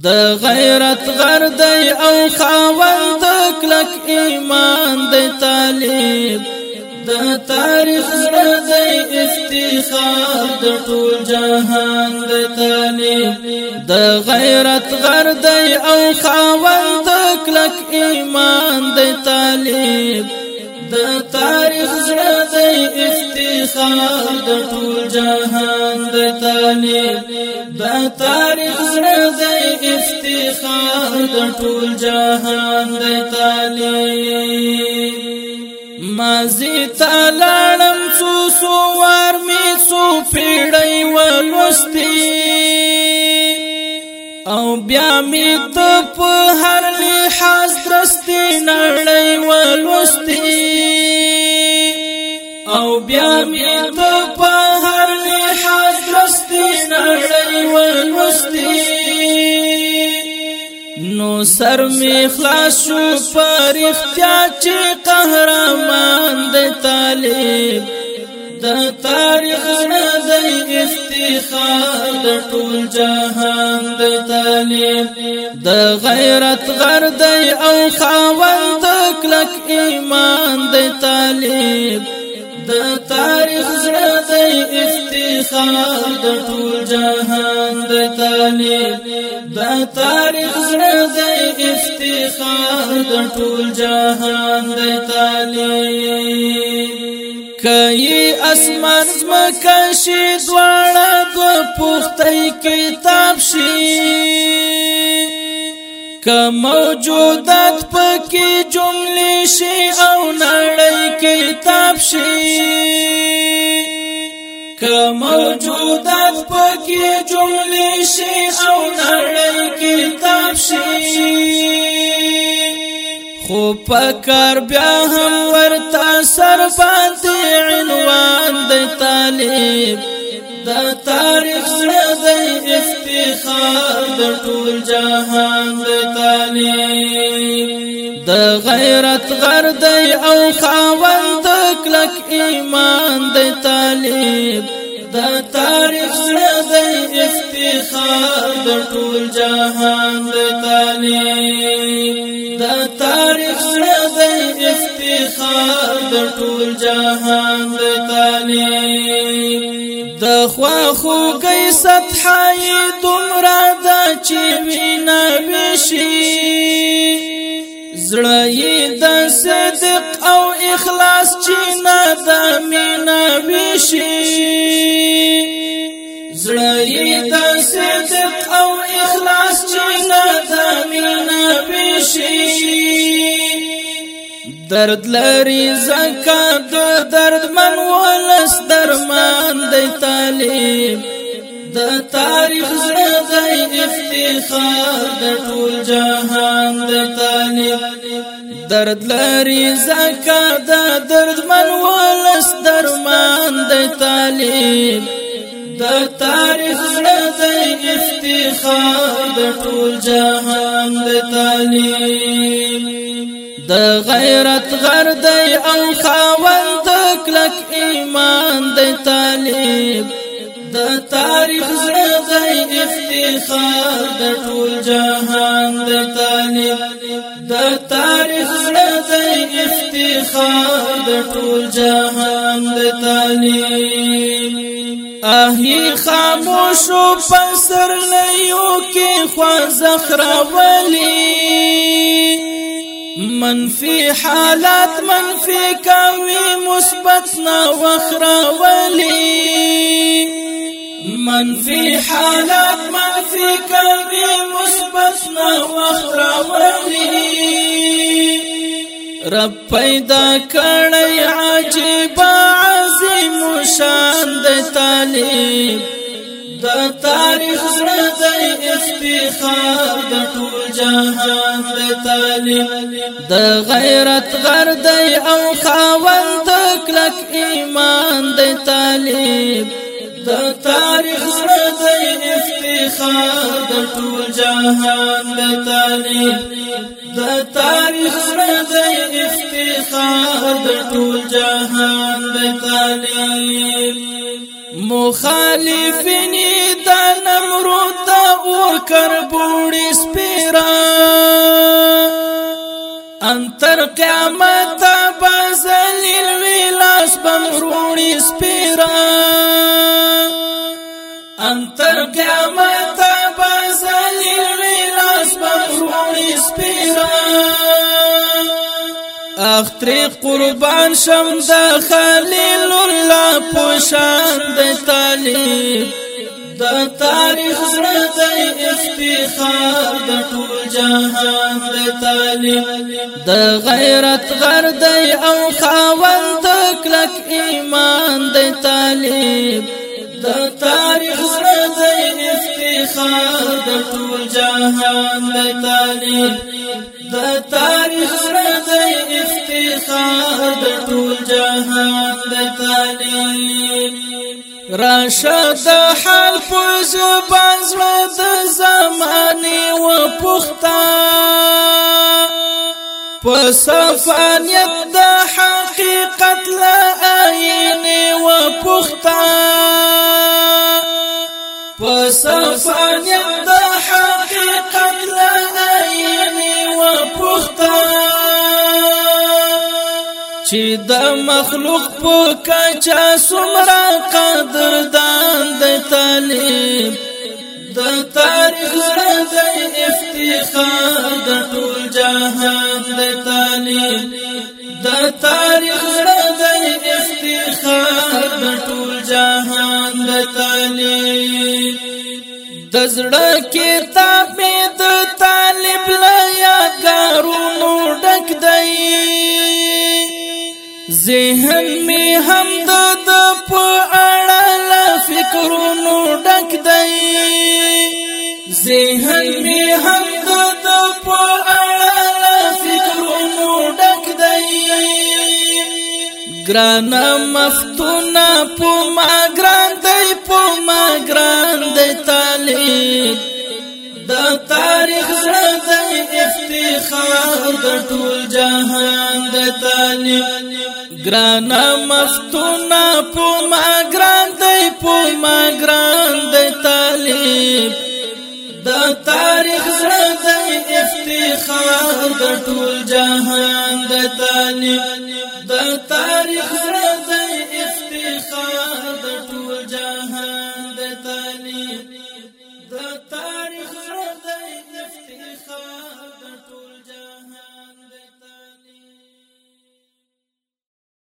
د غیرت غر دی او خاوند کلک ایمان د طالب د تاریخ زړه دی افتخار د ټول جهان د طالب د غیرت غر دی او خاوند کلک ایمان د طالب د تاریخ زړه د افتخار د ټول جهان د طالب د تاریخ خار د ټول جهان د تعالی مازی تلړم څو سو ور می څو پیړۍ ولستی او بیا می ته په هر لحاظ درستی نړۍ ولستی او بیا می ته په هر لحاظ درستی نړۍ ولستی نو سر می خلاص شو پر اختیا چې قهرمان د طالب د تاریخ نه د افتخار د ټول جهان د طالب د غیرت غر د او خاوند کلک ایمان د طالب د تاریخ زړه د افتخار سار د ټول جهان د طالب د تاریخ زړه د افتخار د ټول جهان د طالب کای اسمان مکه شي دواړه د پختي کتاب شي که موجودات پکې جملې شي او نړۍ کتاب شي که موجودات پکې جملې شي او نړۍ کتاب شي خو پکار بیا هم ورته سر باندې عنوان د طالب دا تاریخ سره د افتخار د ټول جهان د طالب د غیرت غرد او خاور د ټول جهان د تعلیم د تاریخ سره د افتخار د ټول جهان د تعلیم د خوا خو گئی سطح دومره د چې وینا بشي زړه یې د صدق او اخلاص چې نه د مینا بشي زړی د صدق او اخلاص چې نه درد لري زکات درد من ولس درمان د طالب د تاریخ زړه د افتخار د ټول جهان د طالب درد لري زکات درد من ولس درمان د طالب د تاریخ سره د افتخار د ټول جهان د تعلیم د غیرت غرد او خاوند کلک ایمان د تعلیم د تاریخ سره د افتخار د ټول جهان د تعلیم د تاریخ سره د افتخار د ټول جهان د تعلیم اهلی خاموشو پسر لیو کی خوزخ رولی منفی حالات منفی کوي مثبت نا وخرا ولی منفی حالات منفی کوي مثبت نا وخرا ولی رب پیدا کړی عجیبه مو شان د طالب د تاریخ سره د افتخار د ټول جهان د طالب د غیرت غرد او خاوند کلک ایمان د طالب د تاریخ سره د افتخار د ټول جهان د تعلیم د تاریخ سره افتخار د ټول جهان د تعلیم مخالفین د نمرود او کربوړي سپیرا انتر قیامت بازلیل ویلاس بمرونی سپیران ان تر قیامت بازلی ویلاس پخونی سپیرا اختری قربان شم دا خلیل الله پوشان د طالب د تاریخ زړه د افتخار د ټول جهان د طالب د غیرت غردی او خاوند تکلک ایمان د طالب د تاریخ رد افتخار د ټول جهان د طالب د تاریخ رد افتخار د ټول جهان د طالب راشد حال په زبان زړه د زمانه و پختان په صفانیت د حقیقت لا عین انسانیت د حقیقت لنایني و پخته چې د مخلوق په کچا سمرا قدردان د طالب د تاریخ د افتخار د ټول جهان د طالب د تاریخ د افتخار د ټول جهان د طالب د زړه کتاب مې د طالب لا یادګارونو ډک دی ذهن مې هم د په اړه فکرونو ډک دی ګران مفتونا په ما ګران دی په ما ګران دی طالب د تاریخ زده افتخار د ټول جهان د طالب ګران مفتونا په ما ګران دی په ما ګران دی طالب د تاریخ زده افتخار د ټول جهان د طالب د تاریخ رد